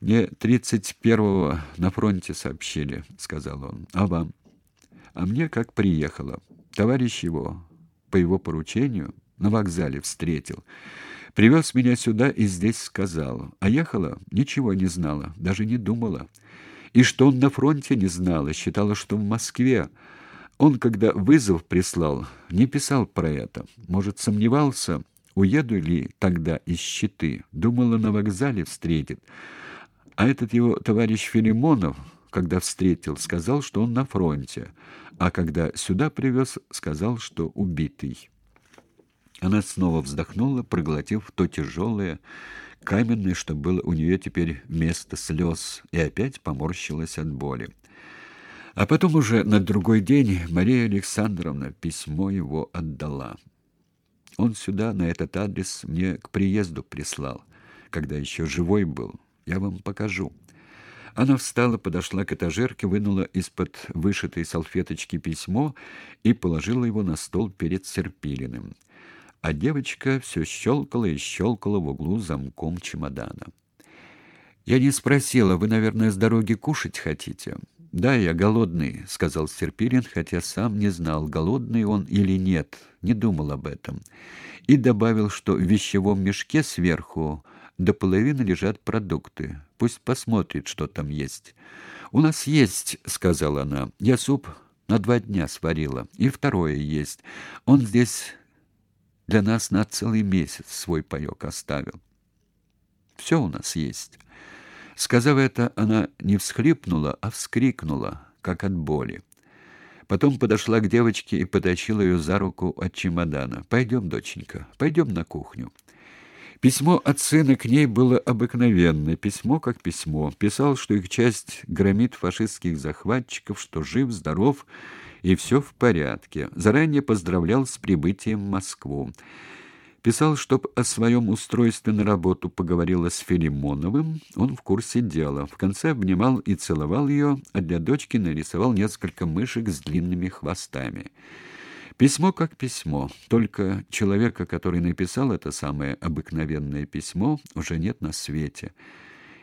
Мне тридцать первого на фронте сообщили, сказал он. А вам? А мне как приехало. Товарищ его по его поручению на вокзале встретил. Привез меня сюда и здесь сказал. А ехала, ничего не знала, даже не думала. И что он на фронте не знала, считала, что в Москве. Он, когда вызов прислал, не писал про это. Может, сомневался, уеду ли тогда из Щиты. Думала, на вокзале встретит. А этот его товарищ Филимонов, когда встретил, сказал, что он на фронте, а когда сюда привез, сказал, что убитый. Она снова вздохнула, проглотив то тяжелое, каменное, что было у нее теперь вместо слез, и опять поморщилась от боли. А потом уже на другой день Мария Александровна письмо его отдала. Он сюда, на этот адрес, мне к приезду прислал, когда еще живой был. Я вам покажу. Она встала, подошла к этажерке, вынула из-под вышитой салфеточки письмо и положила его на стол перед Серпилиным. А девочка все щелкала и щелкала в углу замком чемодана. Я не спросила, вы, наверное, с дороги кушать хотите? Да, я голодный, сказал Серпилин, хотя сам не знал, голодный он или нет, не думал об этом. И добавил, что в вещевом мешке сверху до половины лежат продукты. Пусть посмотрит, что там есть. У нас есть, сказала она. Я суп на два дня сварила, и второе есть. Он здесь для нас на целый месяц свой паёк оставил. Все у нас есть. Сказав это, она не всхлипнула, а вскрикнула, как от боли. Потом подошла к девочке и потащила ее за руку от чемодана. «Пойдем, доченька, пойдем на кухню». Письмо от сына к ней было обыкновенное, письмо как письмо. Писал, что их часть громит фашистских захватчиков, что жив, здоров и все в порядке. Заранее поздравлял с прибытием в Москву. Писал, чтоб о своем устройстве на работу поговорила с Филимоновым, он в курсе дела. В конце обнимал и целовал ее, а для дочки нарисовал несколько мышек с длинными хвостами. Письмо как письмо, только человека, который написал это самое обыкновенное письмо, уже нет на свете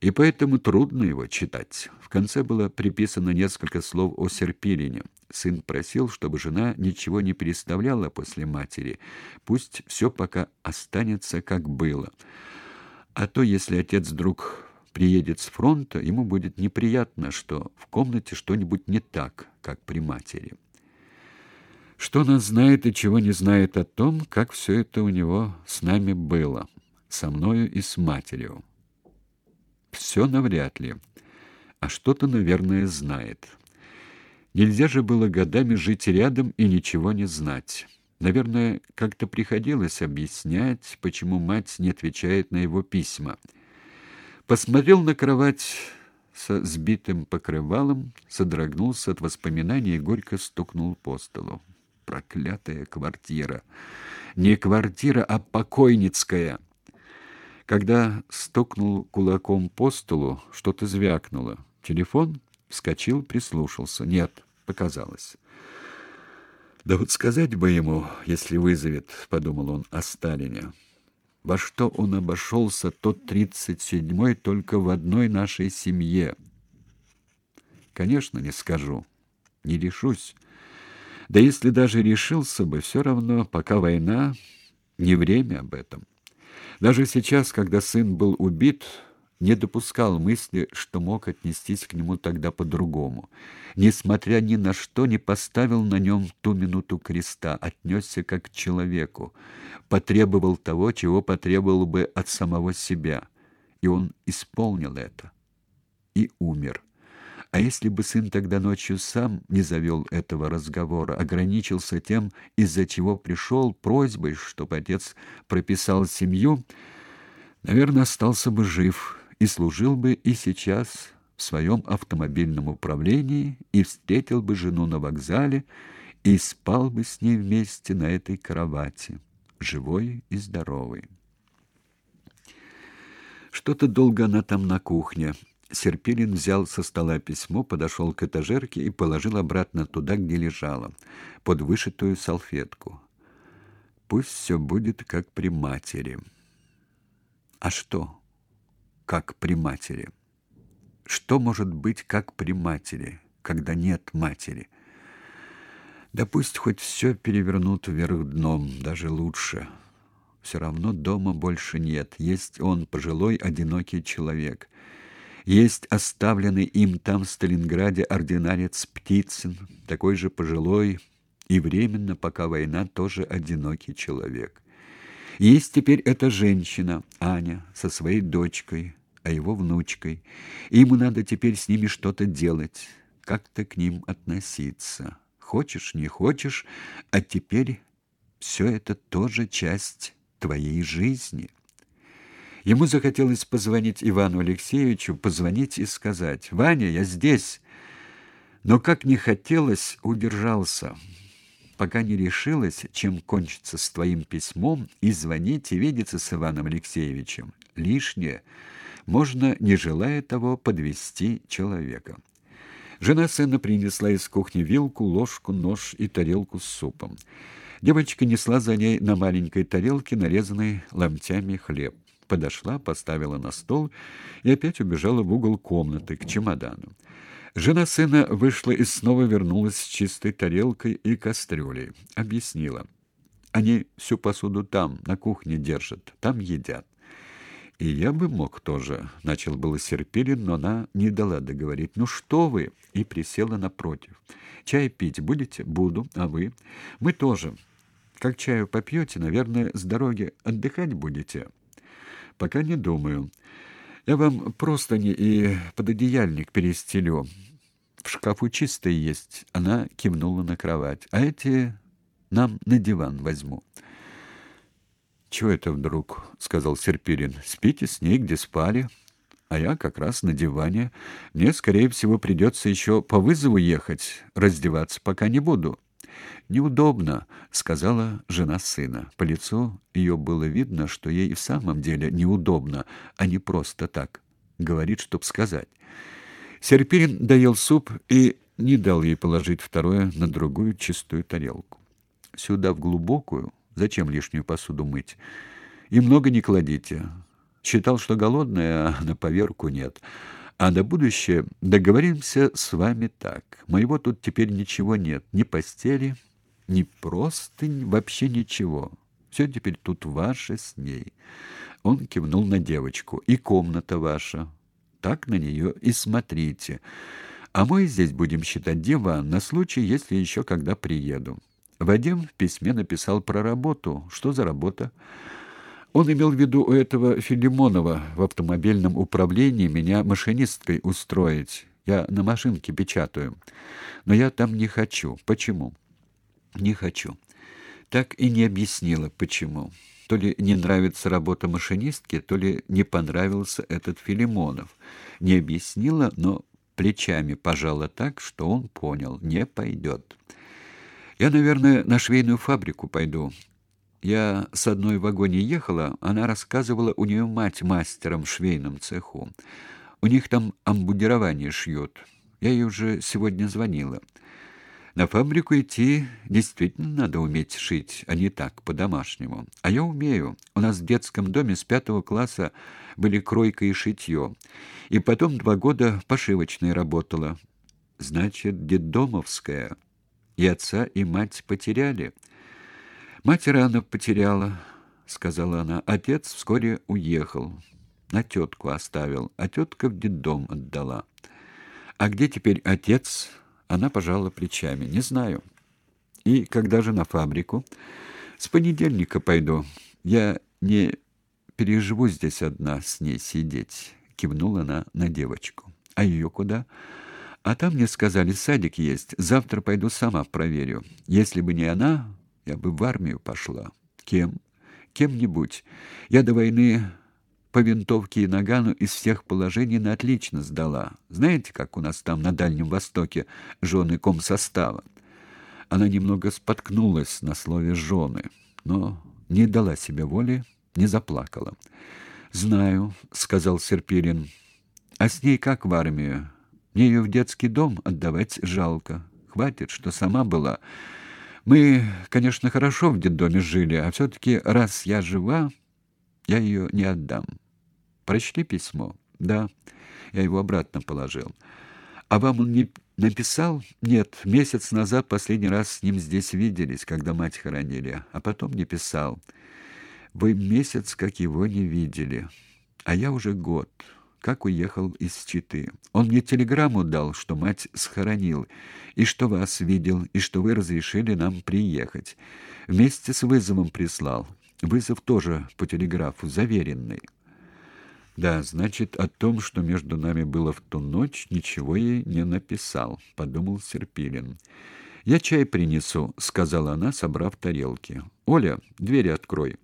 и поэтому трудно его читать. В конце было приписано несколько слов о Серпилине. Сын просил, чтобы жена ничего не переставляла после матери. Пусть все пока останется как было. А то, если отец вдруг приедет с фронта, ему будет неприятно, что в комнате что-нибудь не так, как при матери. Что она знает и чего не знает о том, как все это у него с нами было, со мною и с матерью. Все навряд ли. А что-то, наверное, знает. Нельзя же было годами жить рядом и ничего не знать. Наверное, как-то приходилось объяснять, почему мать не отвечает на его письма. Посмотрел на кровать со сбитым покрывалом, содрогнулся от воспоминаний и горько стукнул по столу. Проклятая квартира. Не квартира, а покойницкая. Когда стукнул кулаком по столу, что-то звякнуло. Телефон вскочил, прислушался. Нет, показалось. Да вот сказать бы ему, если вызовет, подумал он о Сталине. Во что он обошелся тот тридцать седьмой только в одной нашей семье. Конечно, не скажу. Не решусь. Да если даже решился бы, все равно, пока война, не время об этом. Даже сейчас, когда сын был убит, не допускал мысли, что мог отнестись к нему тогда по-другому. Несмотря ни на что, не поставил на нем ту минуту креста, отнесся как к человеку, потребовал того, чего потребовал бы от самого себя. И он исполнил это и умер. А если бы сын тогда ночью сам не завел этого разговора, ограничился тем, из-за чего пришел, просьбой, чтобы отец прописал семью, наверное, остался бы жив и служил бы и сейчас в своем автомобильном управлении и встретил бы жену на вокзале и спал бы с ней вместе на этой кровати, живой и здоровый. Что-то долго она там на кухне Серпилин взял со стола письмо, подошел к этажерке и положил обратно туда, где лежало, под вышитую салфетку. Пусть все будет как при матери. А что? Как при матери? Что может быть как при матери, когда нет матери? Да пусть хоть все перевернут вверх дном, даже лучше. Все равно дома больше нет. Есть он, пожилой, одинокий человек. Есть оставленный им там в Сталинграде ординарец Птицын, такой же пожилой и временно, пока война, тоже одинокий человек. Есть теперь эта женщина, Аня, со своей дочкой, а его внучкой. И ему надо теперь с ними что-то делать, как-то к ним относиться. Хочешь, не хочешь, а теперь все это тоже часть твоей жизни. Ему захотелось позвонить Ивану Алексеевичу, позвонить и сказать: "Ваня, я здесь". Но как не хотелось, удержался пока не решилась, чем кончится с твоим письмом, и звонить и видеться с Иваном Алексеевичем. Лишнее. Можно, не желая того, подвести человека. Жена сына принесла из кухни вилку, ложку, нож и тарелку с супом. Девочка несла за ней на маленькой тарелке нарезанный ломтями хлеб. Подошла, поставила на стол и опять убежала в угол комнаты к чемодану. Жена сына вышла и снова вернулась с чистой тарелкой и кастрюлей. Объяснила. Они всю посуду там, на кухне держат, там едят. И я бы мог тоже, начал было Серпилин, но она не дала договорить. Ну что вы? И присела напротив. Чай пить будете? Буду. А вы? Мы тоже. Как чаю попьете, наверное, с дороги отдыхать будете. Пока не думаю. Я вам просто не и пододеяльник перестелю. В шкафу чистое есть. Она кивнула на кровать. А эти нам на диван возьму. Чего это вдруг, сказал Серпирин. Спите с ней, где спали, а я как раз на диване. Мне скорее всего придется еще по вызову ехать, раздеваться пока не буду. Неудобно, сказала жена сына. По лицу ее было видно, что ей в самом деле неудобно, а не просто так. Говорит, чтоб сказать. Серпирин доел суп и не дал ей положить второе на другую чистую тарелку. Сюда в глубокую, зачем лишнюю посуду мыть? И много не кладите. Считал, что голодная, а на поверку нет. А на будущее договоримся с вами так. Моего тут теперь ничего нет, ни постели, ни простынь, вообще ничего. Все теперь тут ваше с ней. Он кивнул на девочку. И комната ваша. Так на нее и смотрите. А мы здесь будем считать диван на случай, если еще когда приеду. Вадим в письме написал про работу. Что за работа? Он имел в виду у этого Филимонова в автомобильном управлении меня машинисткой устроить. Я на машинке печатаю. Но я там не хочу. Почему? Не хочу. Так и не объяснила, почему. То ли не нравится работа машинистки, то ли не понравился этот Филимонов. Не объяснила, но плечами пожала так, что он понял, не пойдет. Я, наверное, на швейную фабрику пойду. Я с одной в вагоне ехала, она рассказывала, у нее мать мастером в швейном цеху. У них там амбудирование шьют. Я ей уже сегодня звонила. На фабрику идти действительно надо уметь шить, а не так, по-домашнему. А я умею. У нас в детском доме с пятого класса были кройка и шитье. И потом два года пошивочной работала. Значит, детдомовская. И отца, и мать потеряли. Мать рано потеряла, сказала она. Отец вскоре уехал. На тетку оставил, а тетка в детдом отдала. А где теперь отец? Она пожала плечами. Не знаю. И когда же на фабрику? С понедельника пойду. Я не переживу здесь одна с ней сидеть, кивнула она на девочку. А ее куда? А там мне сказали, садик есть. Завтра пойду сама проверю. Если бы не она, я бы в армию пошла. Кем? Кем-нибудь. Я до войны по винтовке и нагану из всех положений на отлично сдала. Знаете, как у нас там на Дальнем Востоке жены комсостава? Она немного споткнулась на слове жены, но не дала себе воли, не заплакала. "Знаю", сказал Серпирин. "А с ней как в армию? Мне ее в детский дом отдавать жалко. Хватит, что сама была. Мы, конечно, хорошо в детдоме жили, а все таки раз я жива, я ее не отдам. Прочли письмо. Да. Я его обратно положил. А вам он не написал? Нет, месяц назад последний раз с ним здесь виделись, когда мать хоронили, а потом не писал. Вы месяц как его не видели, а я уже год как уехал из Читы. Он мне телеграмму дал, что мать схоронил, и что вас видел, и что вы разрешили нам приехать. Вместе с вызовом прислал. Вызов тоже по телеграфу, заверенный. Да, значит, о том, что между нами было в ту ночь, ничего ей не написал, подумал Серпилин. Я чай принесу, сказала она, собрав тарелки. Оля, дверь открой.